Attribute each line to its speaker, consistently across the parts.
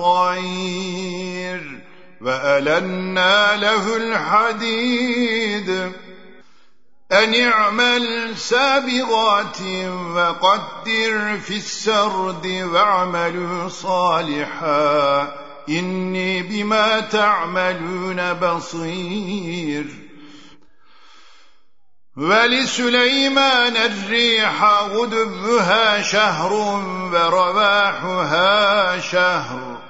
Speaker 1: والطير وألنا له الحديد أن اعمل سابغات وقدر في السرد واعملوا صالحا إني بما تعملون بصير ولسليمان الريح غدبها شهر ورواحها شهر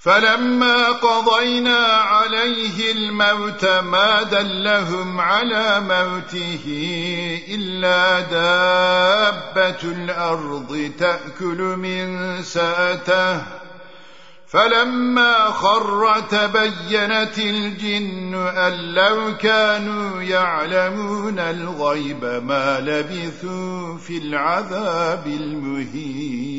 Speaker 1: فلما قضينا عليه الموت ما دلهم على موته إلا دابة الأرض تأكل من سأته. فلما خر تبينت الجن أن لو كانوا يعلمون الغيب ما لبثوا في العذاب المهين.